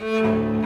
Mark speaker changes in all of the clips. Speaker 1: Música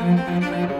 Speaker 1: Thank you.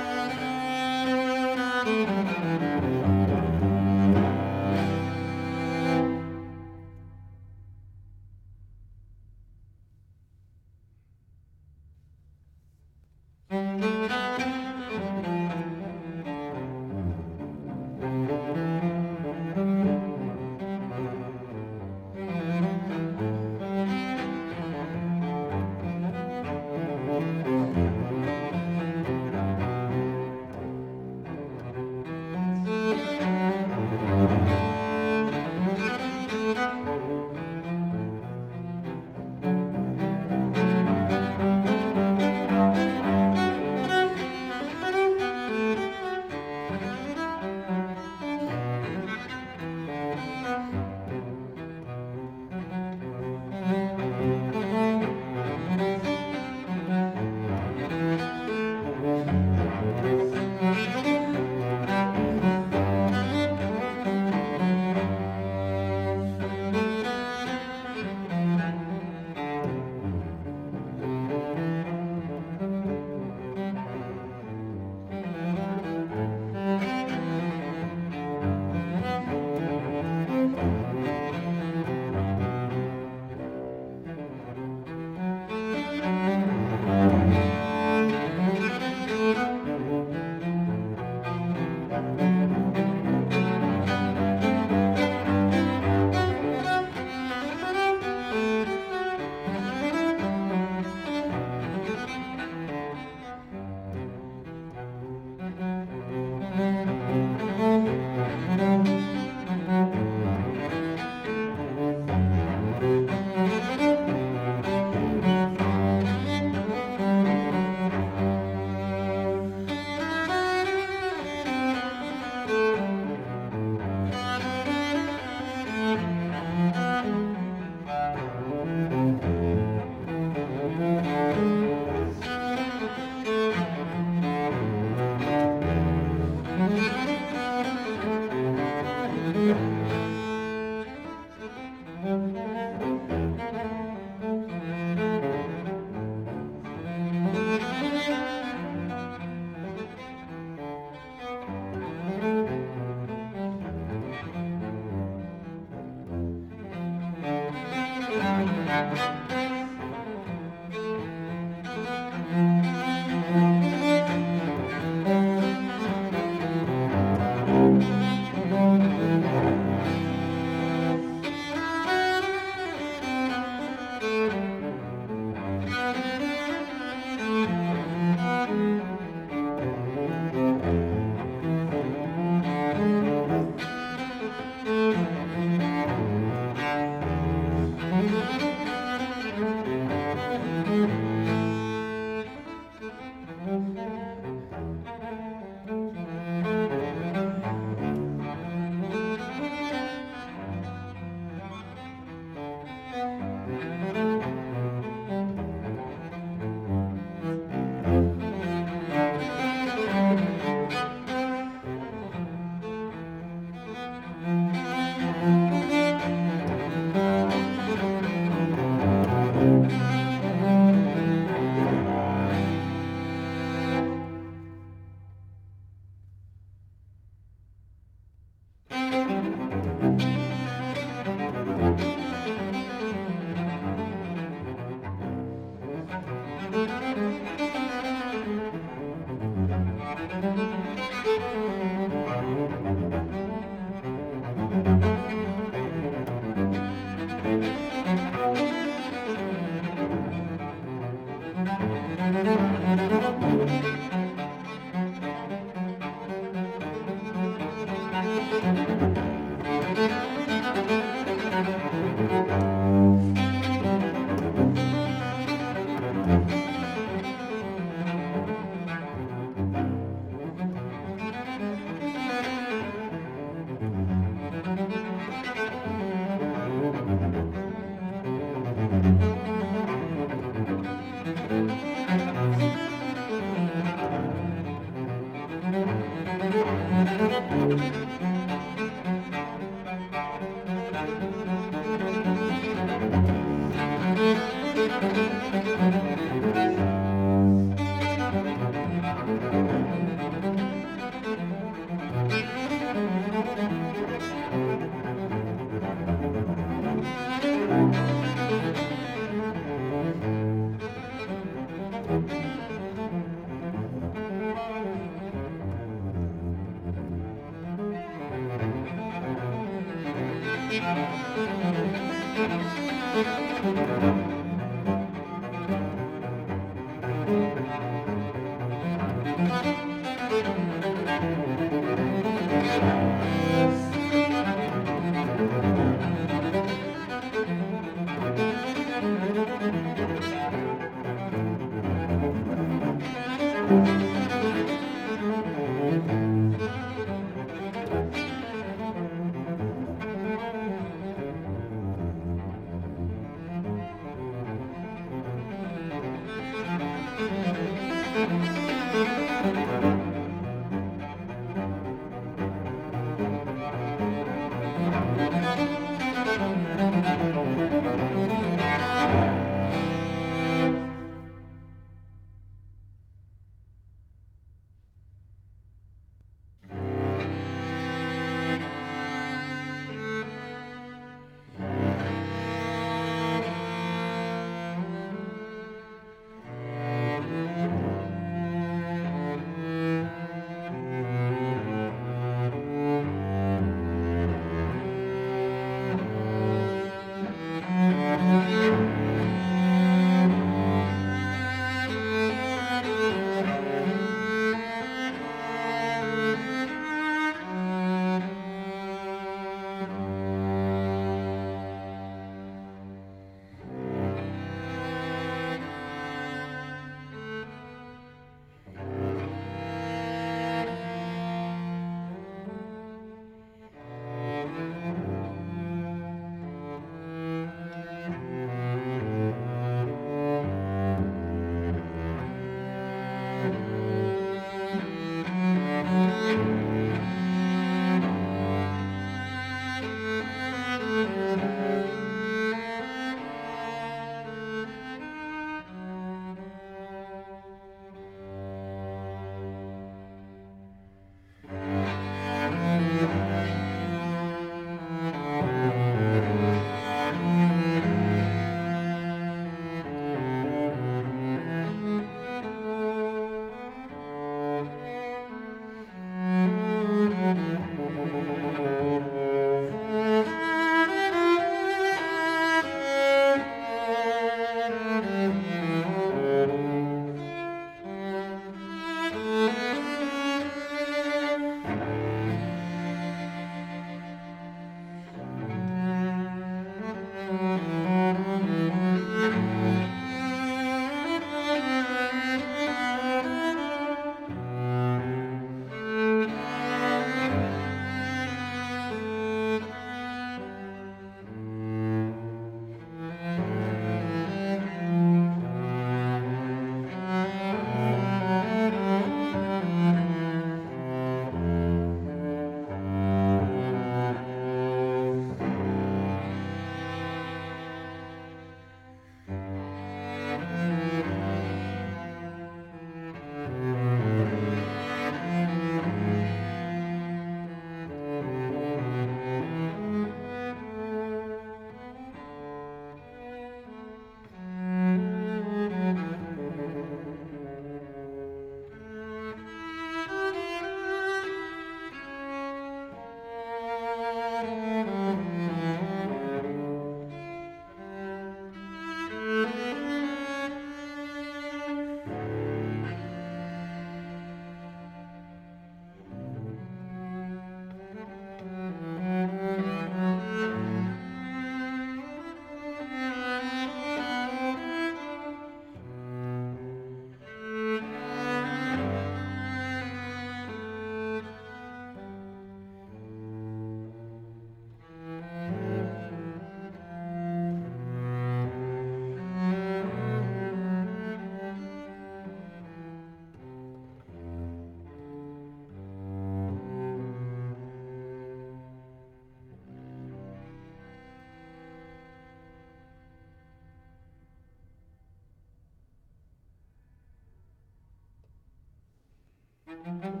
Speaker 1: thank you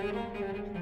Speaker 1: Thank you.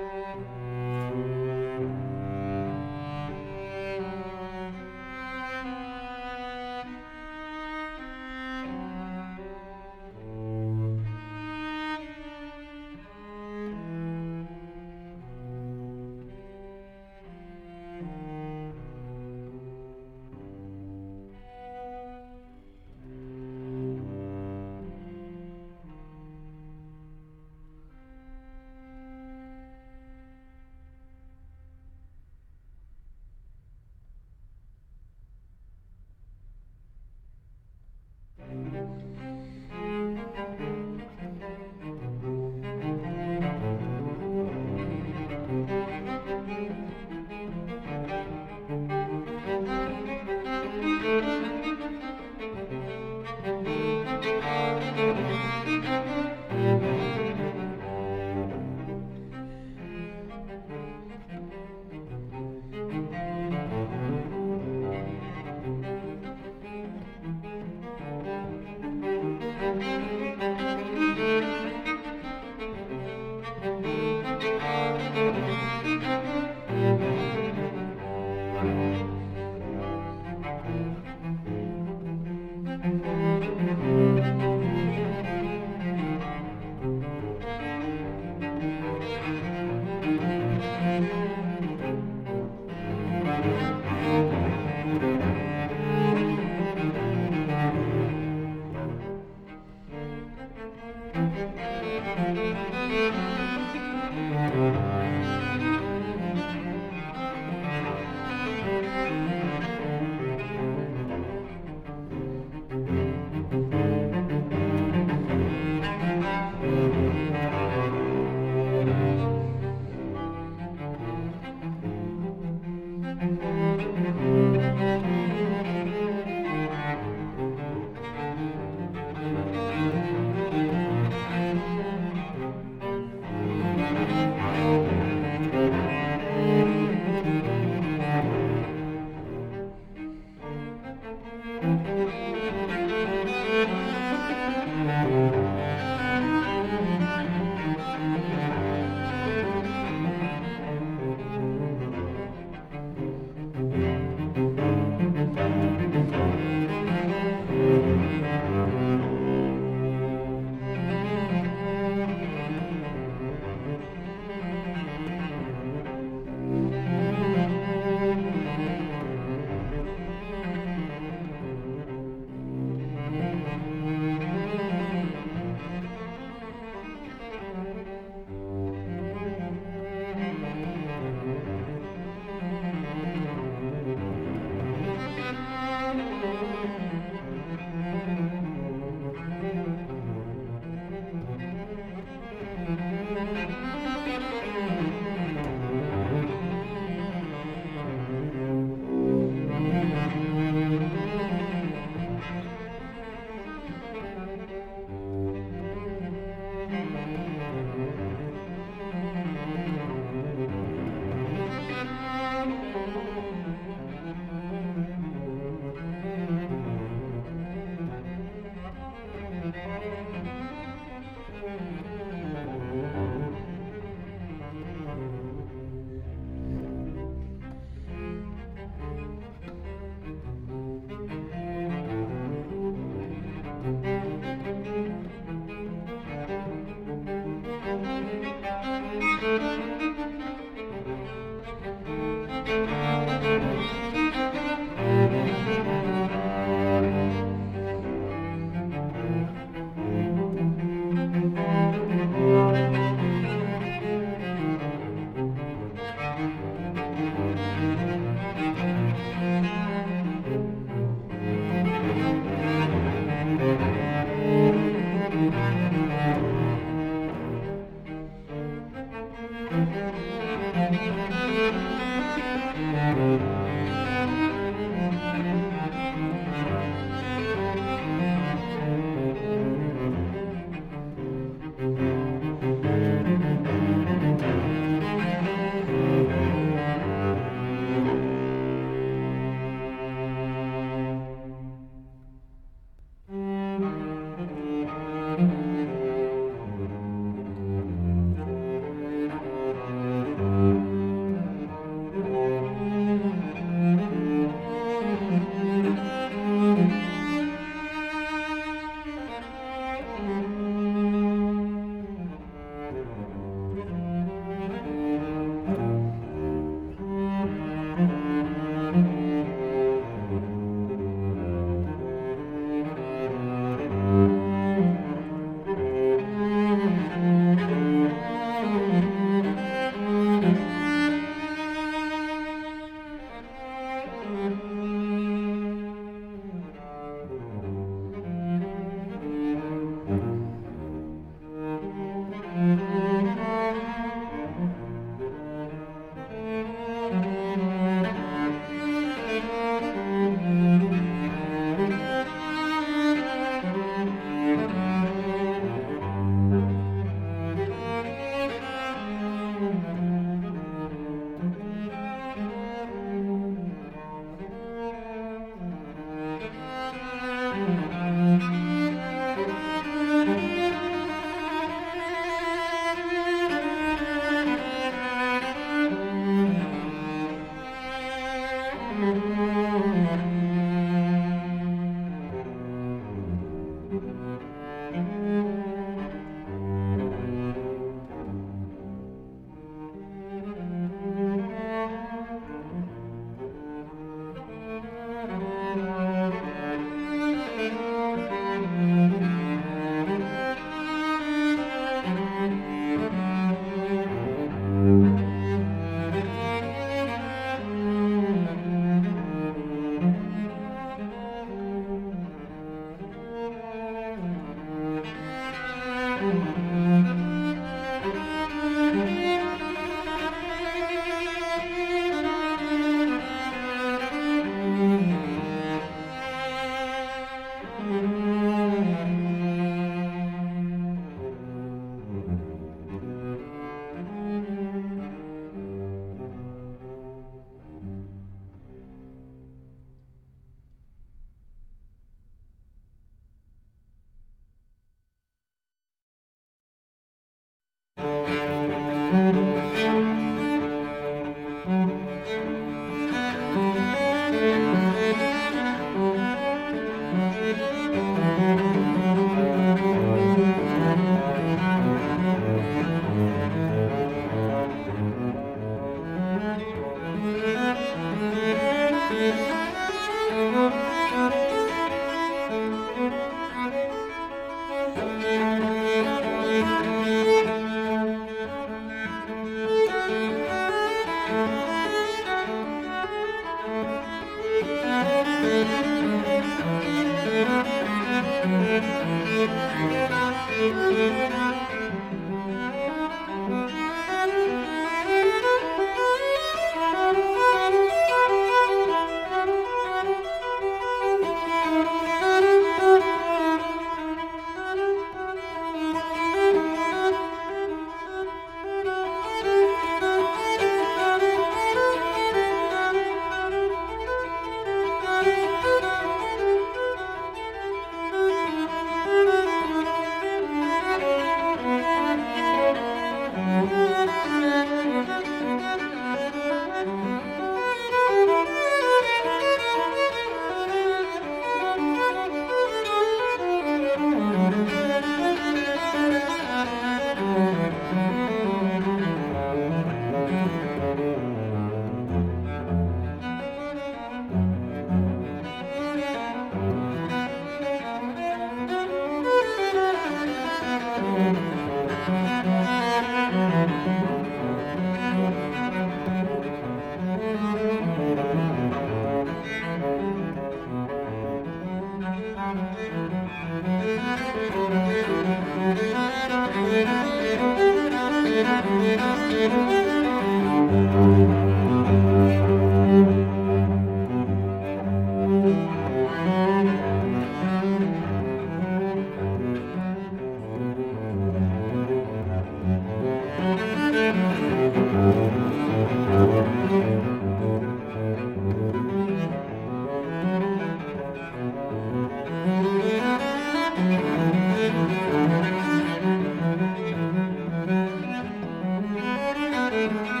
Speaker 1: Thank you.